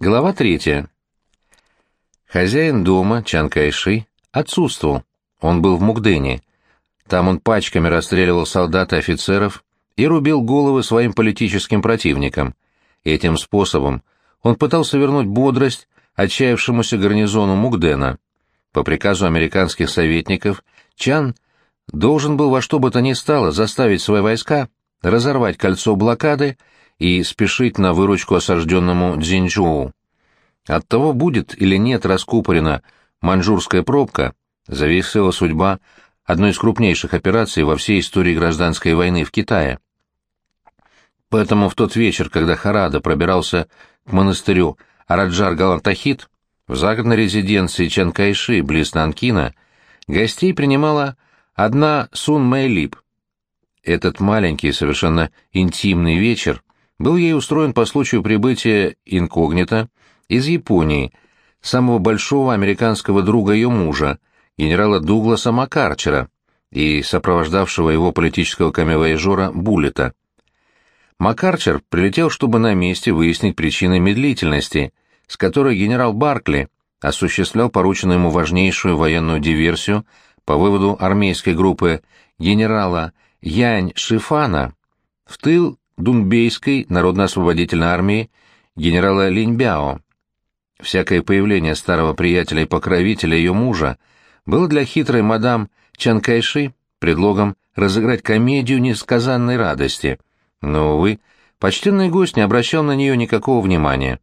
Глава третья. Хозяин дома, Чан Кайши, отсутствовал. Он был в Мукдене. Там он пачками расстреливал солдат и офицеров и рубил головы своим политическим противникам. Этим способом он пытался вернуть бодрость отчаявшемуся гарнизону Мукдена. По приказу американских советников Чан должен был во что бы то ни стало заставить свои войска разорвать кольцо блокады и спешить на выручку осажденному Дзинчжоу. От того, будет или нет раскупорена маньчжурская пробка, зависела судьба одной из крупнейших операций во всей истории гражданской войны в Китае. Поэтому в тот вечер, когда Харада пробирался к монастырю Араджар Галантахит, в загородной резиденции Чанкайши близ Нанкина, гостей принимала одна Сун Мэйлип. Этот маленький, совершенно интимный вечер был ей устроен по случаю прибытия инкогнито из Японии, самого большого американского друга ее мужа, генерала Дугласа Макарчера, и сопровождавшего его политического камевояжера Буллета. Макарчер прилетел, чтобы на месте выяснить причины медлительности, с которой генерал Баркли осуществлял порученную ему важнейшую военную диверсию по выводу армейской группы генерала Янь Шифана в тыл Дунбейской народно-освободительной армии генерала Линьбяо. Всякое появление старого приятеля и покровителя ее мужа было для хитрой мадам Чан Кайши предлогом разыграть комедию несказанной радости. Но, увы, почтенный гость не обращал на нее никакого внимания.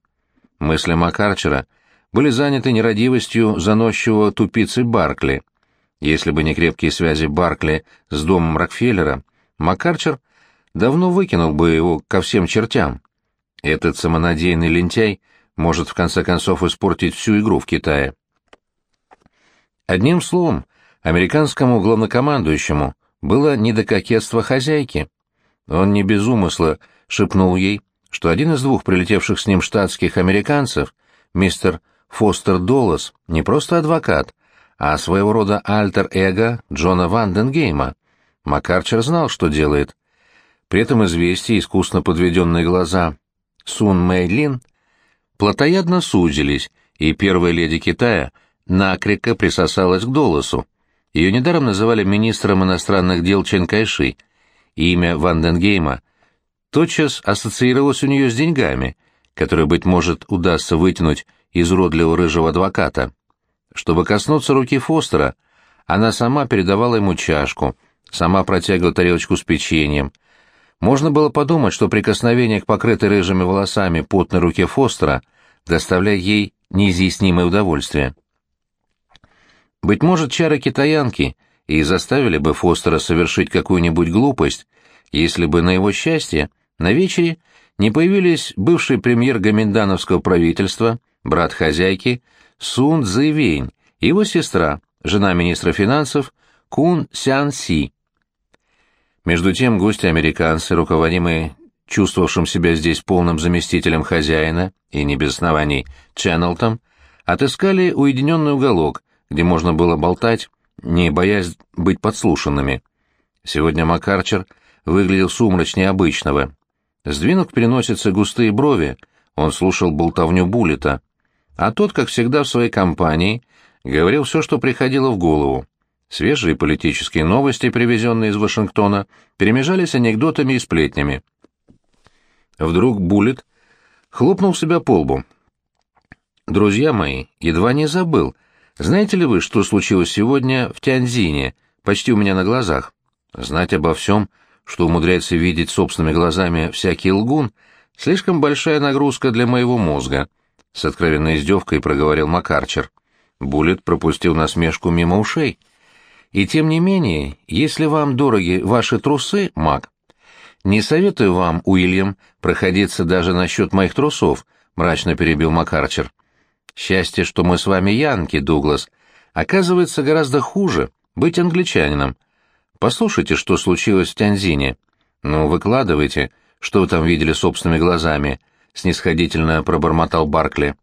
Мысли Макарчера были заняты нерадивостью заносчивого тупицы Баркли. Если бы не крепкие связи Баркли с домом Рокфеллера, Макарчер — давно выкинул бы его ко всем чертям. Этот самонадеянный лентяй может в конце концов испортить всю игру в Китае. Одним словом, американскому главнокомандующему было не до кокетства хозяйки. Он не без умысла шепнул ей, что один из двух прилетевших с ним штатских американцев, мистер Фостер Доллас, не просто адвокат, а своего рода альтер-эго Джона Ванденгейма. Макарчер знал, что делает. При этом известие, искусно подведенные глаза Сун Мэйлин плотоядно сузились, и первая леди Китая накрепко присосалась к Долосу. Ее недаром называли министром иностранных дел Чен Кайши. Имя Ванденгейма тотчас ассоциировалось у нее с деньгами, которые, быть может, удастся вытянуть из уродливого рыжего адвоката. Чтобы коснуться руки Фостера, она сама передавала ему чашку, сама протягивала тарелочку с печеньем, можно было подумать, что прикосновение к покрытой рыжими волосами потной руке Фостера доставляет ей неизъяснимое удовольствие. Быть может, чары китаянки и заставили бы Фостера совершить какую-нибудь глупость, если бы на его счастье на вечере не появились бывший премьер гоминдановского правительства, брат хозяйки Сун Цзэвень и его сестра, жена министра финансов Кун Сян Си. Между тем гости-американцы, руководимые чувствовавшим себя здесь полным заместителем хозяина, и не без оснований, Ченнелтом, отыскали уединенный уголок, где можно было болтать, не боясь быть подслушанными. Сегодня Макарчер выглядел сумрачнее обычного. Сдвинув к переносице густые брови, он слушал болтовню Буллета, а тот, как всегда в своей компании, говорил все, что приходило в голову. Свежие политические новости, привезенные из Вашингтона, перемежались анекдотами и сплетнями. Вдруг Буллет хлопнул себя по лбу. «Друзья мои, едва не забыл. Знаете ли вы, что случилось сегодня в Тяньзине, почти у меня на глазах? Знать обо всем, что умудряется видеть собственными глазами всякий лгун, слишком большая нагрузка для моего мозга», — с откровенной издевкой проговорил Макарчер. Буллет пропустил насмешку мимо ушей — и тем не менее, если вам дороги ваши трусы, маг, не советую вам, Уильям, проходиться даже насчет моих трусов, мрачно перебил Макарчер. Счастье, что мы с вами янки, Дуглас. Оказывается, гораздо хуже быть англичанином. Послушайте, что случилось в Тяньзине. Ну, выкладывайте, что вы там видели собственными глазами, снисходительно пробормотал Баркли.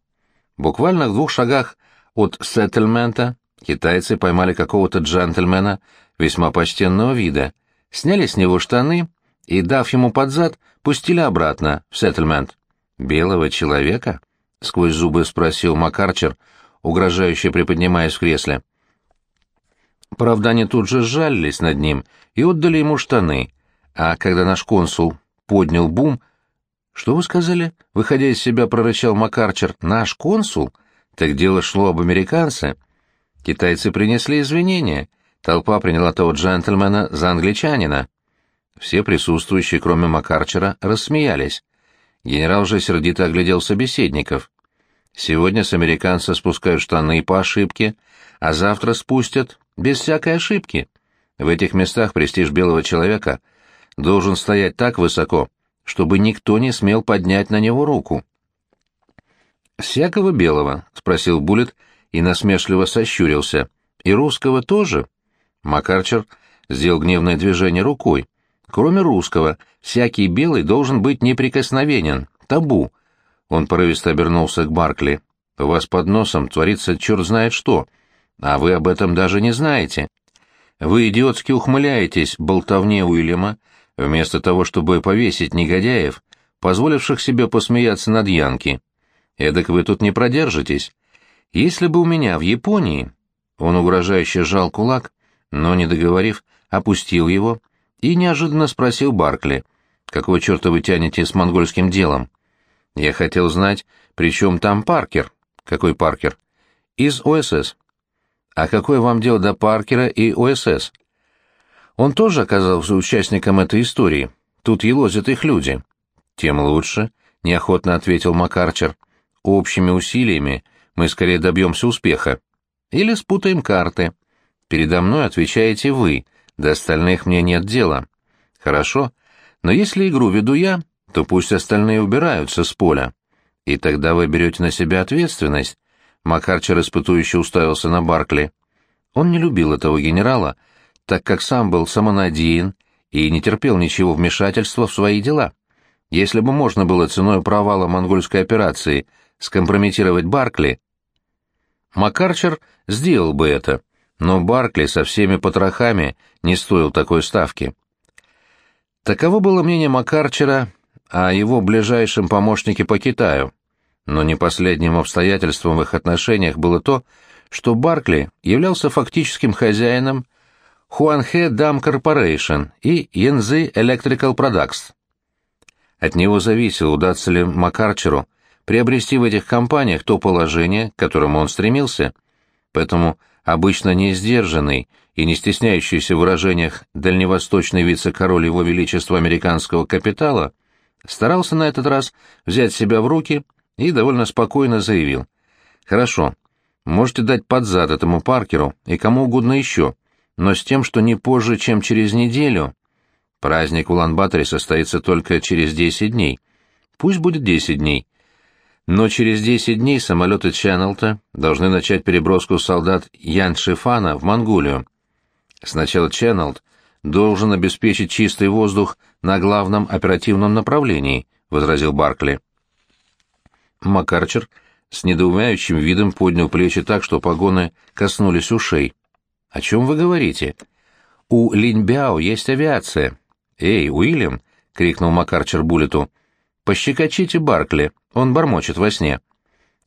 Буквально в двух шагах от сеттельмента Китайцы поймали какого-то джентльмена весьма почтенного вида, сняли с него штаны и, дав ему под зад, пустили обратно в сеттельмент. Белого человека? — сквозь зубы спросил Макарчер, угрожающе приподнимаясь в кресле. Правда, они тут же сжалились над ним и отдали ему штаны, а когда наш консул поднял бум... «Что вы сказали?» — выходя из себя, прорычал Макарчер. «Наш консул? Так дело шло об американце». Китайцы принесли извинения. Толпа приняла того джентльмена за англичанина. Все присутствующие, кроме Макарчера, рассмеялись. Генерал же сердито оглядел собеседников. Сегодня с американца спускают штаны по ошибке, а завтра спустят без всякой ошибки. В этих местах престиж белого человека должен стоять так высоко, чтобы никто не смел поднять на него руку. «Всякого белого?» — спросил Буллет и насмешливо сощурился. «И русского тоже?» Макарчер сделал гневное движение рукой. «Кроме русского, всякий белый должен быть неприкосновенен, табу». Он порывисто обернулся к Баркли. «У вас под носом творится черт знает что, а вы об этом даже не знаете. Вы идиотски ухмыляетесь болтовне Уильяма, вместо того, чтобы повесить негодяев, позволивших себе посмеяться над Янки. Эдак вы тут не продержитесь. Если бы у меня в Японии...» Он угрожающе сжал кулак, но, не договорив, опустил его и неожиданно спросил Баркли, «Какого черта вы тянете с монгольским делом?» «Я хотел знать, при чем там Паркер?» «Какой Паркер?» «Из ОСС». «А какое вам дело до Паркера и ОСС?» «Он тоже оказался участником этой истории. Тут елозят их люди». «Тем лучше», — неохотно ответил Макарчер. «Общими усилиями мы скорее добьемся успеха. Или спутаем карты. Передо мной отвечаете вы, до остальных мне нет дела». «Хорошо, но если игру веду я, то пусть остальные убираются с поля. И тогда вы берете на себя ответственность, Макарчер испытующе уставился на Баркли. Он не любил этого генерала, так как сам был самонадеян и не терпел ничего вмешательства в свои дела. Если бы можно было ценой провала монгольской операции скомпрометировать Баркли, Макарчер сделал бы это, но Баркли со всеми потрохами не стоил такой ставки. Таково было мнение Макарчера о его ближайшем помощнике по Китаю. Но не последним обстоятельством в их отношениях было то, что Баркли являлся фактическим хозяином Хуанхэ Дам Корпорейшн и Янзы Electrical Products. От него зависело, удастся ли Макарчеру приобрести в этих компаниях то положение, к которому он стремился. Поэтому обычно не сдержанный и не стесняющийся в выражениях дальневосточный вице-король его величества американского капитала старался на этот раз взять себя в руки – и довольно спокойно заявил. «Хорошо, можете дать под зад этому Паркеру и кому угодно еще, но с тем, что не позже, чем через неделю. Праздник в Улан-Баторе состоится только через 10 дней. Пусть будет 10 дней. Но через 10 дней самолеты Ченнелта должны начать переброску солдат Ян Шифана в Монголию. Сначала Ченнелт должен обеспечить чистый воздух на главном оперативном направлении», — возразил Баркли. Макарчер с недоумевающим видом поднял плечи так, что погоны коснулись ушей. «О чем вы говорите?» «У Линьбяо есть авиация». «Эй, Уильям!» — крикнул Макарчер Буллету. «Пощекочите Баркли, он бормочет во сне».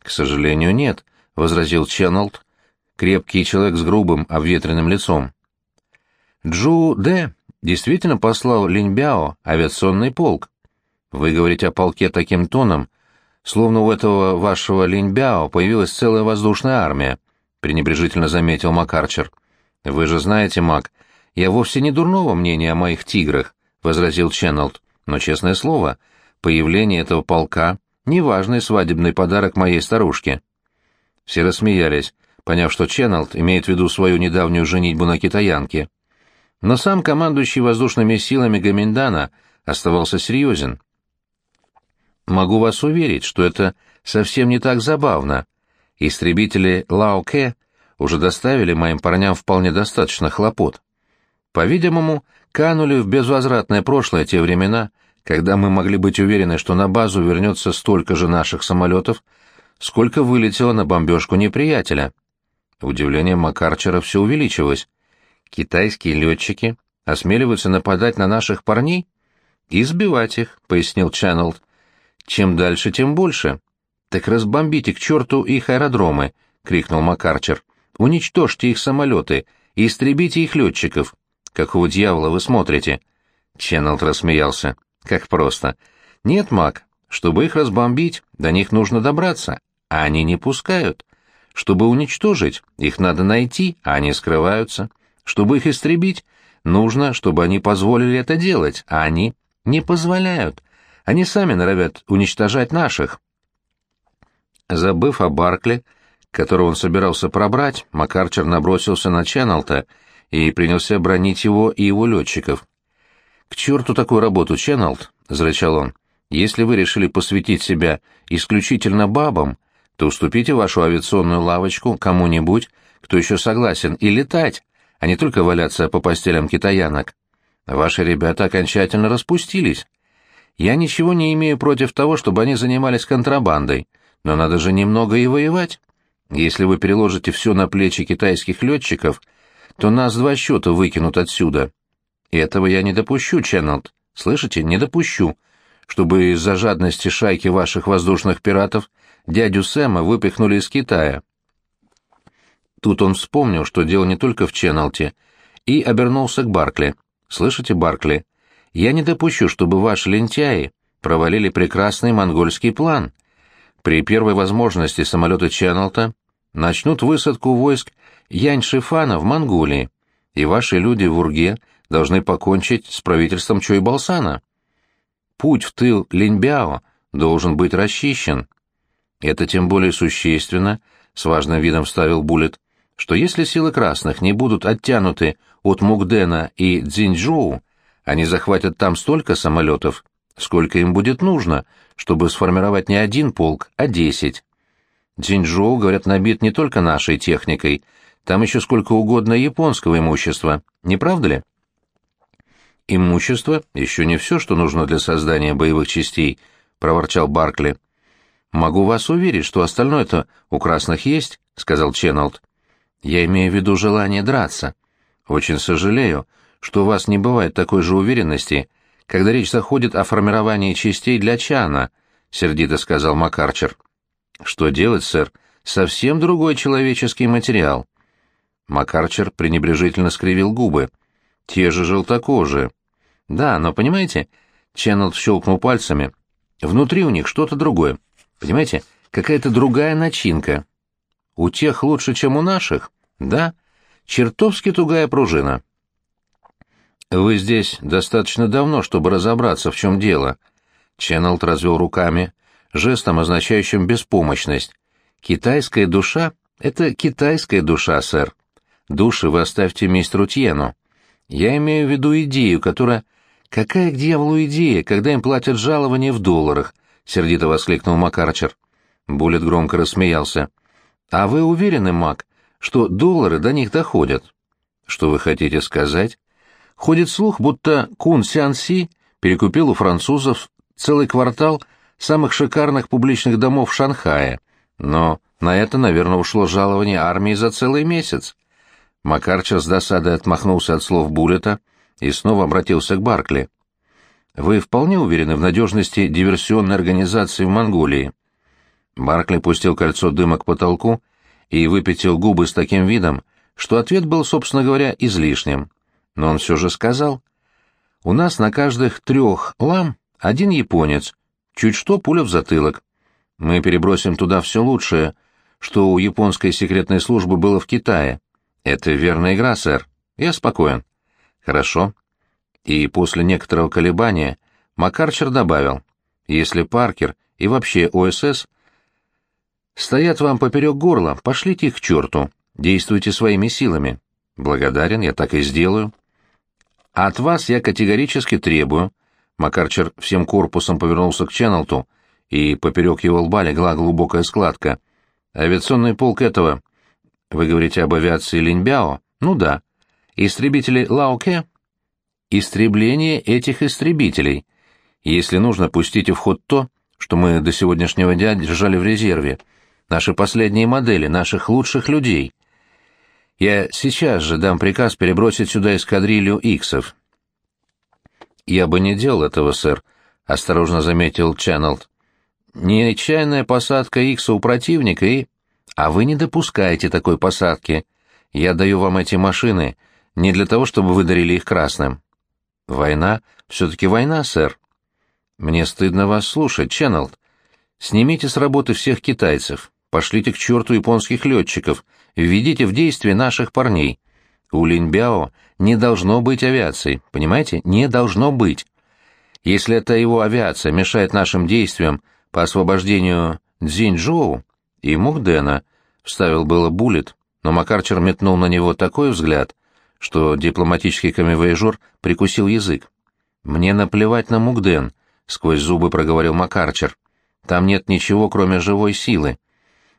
«К сожалению, нет», — возразил Ченнелд, крепкий человек с грубым, обветренным лицом. «Джу Дэ действительно послал Линьбяо авиационный полк. Вы говорите о полке таким тоном, словно у этого вашего Линьбяо появилась целая воздушная армия», — пренебрежительно заметил Макарчер. «Вы же знаете, Мак, я вовсе не дурного мнения о моих тиграх», — возразил Ченнелд. «Но, честное слово, появление этого полка — неважный свадебный подарок моей старушке». Все рассмеялись, поняв, что Ченнелд имеет в виду свою недавнюю женитьбу на китаянке. Но сам командующий воздушными силами Гаминдана оставался серьезен. Могу вас уверить, что это совсем не так забавно. Истребители Лао-Кэ уже доставили моим парням вполне достаточно хлопот. По-видимому, канули в безвозвратное прошлое те времена, когда мы могли быть уверены, что на базу вернется столько же наших самолетов, сколько вылетело на бомбежку неприятеля. Удивление Макарчера все увеличилось. Китайские летчики осмеливаются нападать на наших парней? «И сбивать их», — пояснил Ченнелд. Чем дальше, тем больше. «Так разбомбите к черту их аэродромы!» — крикнул Макарчер. «Уничтожьте их самолеты и истребите их летчиков!» «Какого дьявола вы смотрите?» Ченнелд рассмеялся. «Как просто. Нет, Мак, чтобы их разбомбить, до них нужно добраться, а они не пускают. Чтобы уничтожить, их надо найти, а они скрываются. Чтобы их истребить, нужно, чтобы они позволили это делать, а они не позволяют. Они сами норовят уничтожать наших». Забыв о Баркле, которого он собирался пробрать, Макарчер набросился на Ченнелта и принялся бронить его и его летчиков. «К черту такую работу, Ченнелт!» — зарычал он. «Если вы решили посвятить себя исключительно бабам, то уступите вашу авиационную лавочку кому-нибудь, кто еще согласен, и летать, а не только валяться по постелям китаянок. Ваши ребята окончательно распустились. Я ничего не имею против того, чтобы они занимались контрабандой, но надо же немного и воевать. Если вы переложите все на плечи китайских летчиков, то нас два счета выкинут отсюда. Этого я не допущу, Ченнелд. Слышите, не допущу, чтобы из-за жадности шайки ваших воздушных пиратов дядю Сэма выпихнули из Китая. Тут он вспомнил, что дело не только в Ченнелте, и обернулся к Баркли. «Слышите, Баркли, я не допущу, чтобы ваши лентяи провалили прекрасный монгольский план. При первой возможности самолеты Ченнелта начнут высадку войск Янь-Шифана в Монголии, и ваши люди в Урге должны покончить с правительством Чойбалсана. Путь в тыл Линьбяо должен быть расчищен. Это тем более существенно, с важным видом вставил Буллет, что если силы красных не будут оттянуты от Мукдена и Цзиньчжоу, они захватят там столько самолетов, сколько им будет нужно, чтобы сформировать не один полк, а десять. Цзиньчжоу, говорят, набит не только нашей техникой, там еще сколько угодно японского имущества, не правда ли? «Имущество — еще не все, что нужно для создания боевых частей», — проворчал Баркли. «Могу вас уверить, что остальное-то у красных есть», — сказал Ченнелд. «Я имею в виду желание драться. Очень сожалею, что у вас не бывает такой же уверенности, когда речь заходит о формировании частей для Чана», — сердито сказал Макарчер. «Что делать, сэр? Совсем другой человеческий материал». Макарчер пренебрежительно скривил губы. «Те же желтокожие. Да, но понимаете, Ченнел щелкнул пальцами. Внутри у них что-то другое. Понимаете, какая-то другая начинка. У тех лучше, чем у наших. Да, чертовски тугая пружина. Вы здесь достаточно давно, чтобы разобраться, в чем дело. Ченнелт развел руками, жестом, означающим беспомощность. Китайская душа — это китайская душа, сэр. Души вы оставьте мистеру Тьену. Я имею в виду идею, которая «Какая к дьяволу идея, когда им платят жалование в долларах?» — сердито воскликнул Макарчер. Буллет громко рассмеялся. «А вы уверены, Мак, что доллары до них доходят?» «Что вы хотите сказать?» «Ходит слух, будто Кун Сян Си перекупил у французов целый квартал самых шикарных публичных домов Шанхая, но на это, наверное, ушло жалование армии за целый месяц». Макарчер с досадой отмахнулся от слов Буллета — и снова обратился к Баркли. «Вы вполне уверены в надежности диверсионной организации в Монголии?» Баркли пустил кольцо дыма к потолку и выпятил губы с таким видом, что ответ был, собственно говоря, излишним. Но он все же сказал. «У нас на каждых трех лам один японец, чуть что пуля в затылок. Мы перебросим туда все лучшее, что у японской секретной службы было в Китае. Это верная игра, сэр. Я спокоен. Хорошо. И после некоторого колебания Макарчер добавил, если Паркер и вообще ОСС стоят вам поперек горла, пошлите их к черту, действуйте своими силами. Благодарен, я так и сделаю. От вас я категорически требую. Макарчер всем корпусом повернулся к Ченнелту, и поперек его лба легла глубокая складка. Авиационный полк этого... Вы говорите об авиации Линьбяо? Ну да. Истребители Лауке? Истребление этих истребителей. Если нужно, пустите в ход то, что мы до сегодняшнего дня держали в резерве. Наши последние модели, наших лучших людей. Я сейчас же дам приказ перебросить сюда эскадрилью иксов. Я бы не делал этого, сэр, — осторожно заметил Ченнелд. Нечаянная посадка Икса у противника и... А вы не допускаете такой посадки. Я даю вам эти машины не для того, чтобы вы дарили их красным. Война? Все-таки война, сэр. Мне стыдно вас слушать, Ченнелд. Снимите с работы всех китайцев, пошлите к черту японских летчиков, введите в действие наших парней. У Линьбяо не должно быть авиации, понимаете? Не должно быть. Если эта его авиация мешает нашим действиям по освобождению Цзиньчжоу и Мухдена, вставил было Буллет, но Макарчер метнул на него такой взгляд, что дипломатический камевояжер прикусил язык. «Мне наплевать на Мугден», — сквозь зубы проговорил Макарчер. «Там нет ничего, кроме живой силы.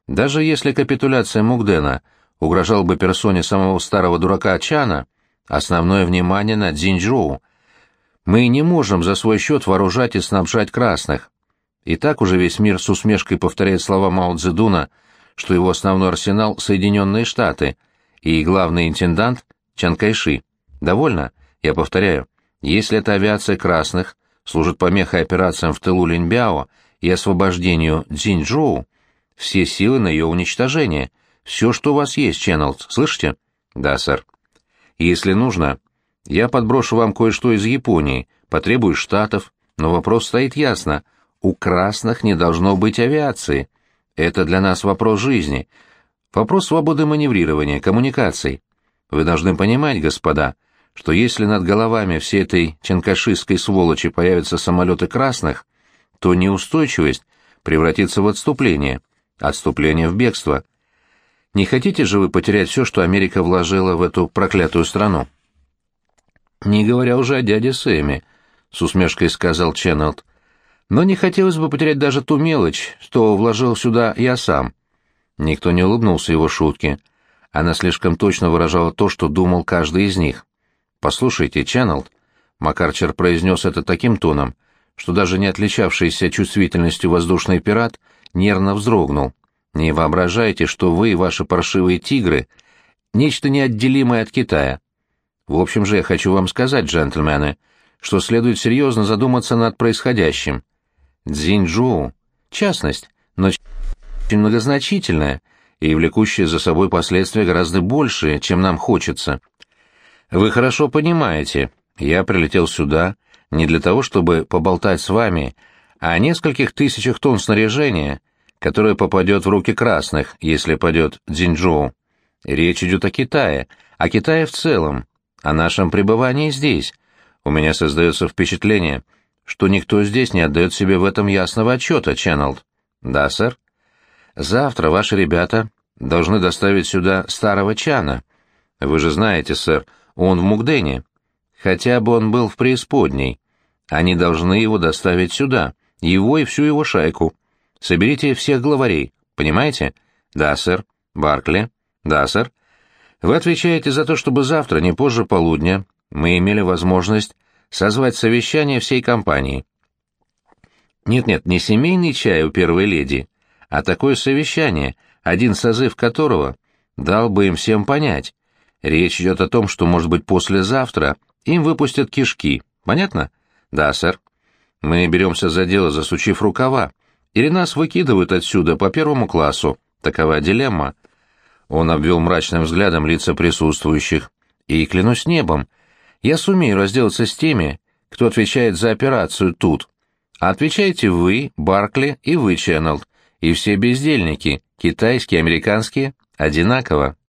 Даже если капитуляция Мугдена угрожала бы персоне самого старого дурака Чана, основное внимание на Дзиньчжоу. Мы не можем за свой счет вооружать и снабжать красных. И так уже весь мир с усмешкой повторяет слова Мао Цзэдуна, что его основной арсенал — Соединенные Штаты, и главный интендант — Чан Кайши. Довольно? Я повторяю, если эта авиация красных служит помехой операциям в тылу Линьбяо и освобождению Цзиньчжоу, все силы на ее уничтожение. Все, что у вас есть, Ченнелс, слышите? Да, сэр. Если нужно, я подброшу вам кое-что из Японии, потребую штатов, но вопрос стоит ясно. У красных не должно быть авиации. Это для нас вопрос жизни. Вопрос свободы маневрирования, коммуникаций. Вы должны понимать, господа, что если над головами всей этой чанкашистской сволочи появятся самолеты красных, то неустойчивость превратится в отступление, отступление в бегство. Не хотите же вы потерять все, что Америка вложила в эту проклятую страну? Не говоря уже о дяде Сэме, — с усмешкой сказал Ченнелд. Но не хотелось бы потерять даже ту мелочь, что вложил сюда я сам. Никто не улыбнулся его шутке. Она слишком точно выражала то, что думал каждый из них. «Послушайте, Ченнелд», — Макарчер произнес это таким тоном, что даже не отличавшийся чувствительностью воздушный пират нервно вздрогнул. «Не воображайте, что вы и ваши паршивые тигры — нечто неотделимое от Китая. В общем же, я хочу вам сказать, джентльмены, что следует серьезно задуматься над происходящим. Цзиньчжоу — частность, но очень многозначительная и влекущая за собой последствия гораздо большие, чем нам хочется. Вы хорошо понимаете, я прилетел сюда не для того, чтобы поболтать с вами о нескольких тысячах тонн снаряжения, которое попадет в руки красных, если падет Цзиньчжоу. Речь идет о Китае, о Китае в целом, о нашем пребывании здесь. У меня создается впечатление, что никто здесь не отдает себе в этом ясного отчета, Ченнелд. Да, сэр. Завтра ваши ребята должны доставить сюда старого Чана. Вы же знаете, сэр, он в Мугдене. Хотя бы он был в преисподней. Они должны его доставить сюда, его и всю его шайку. Соберите всех главарей, понимаете? Да, сэр. Баркли? Да, сэр. Вы отвечаете за то, чтобы завтра, не позже полудня, мы имели возможность созвать совещание всей компании. Нет-нет, не семейный чай у первой леди, а такое совещание, один созыв которого дал бы им всем понять. Речь идет о том, что, может быть, послезавтра им выпустят кишки. Понятно? Да, сэр. Мы беремся за дело, засучив рукава, или нас выкидывают отсюда по первому классу. Такова дилемма. Он обвел мрачным взглядом лица присутствующих. «И клянусь небом, я сумею разделаться с теми, кто отвечает за операцию тут. А отвечаете вы, Баркли и вы, Ченнелд, и все бездельники, китайские, американские, одинаково».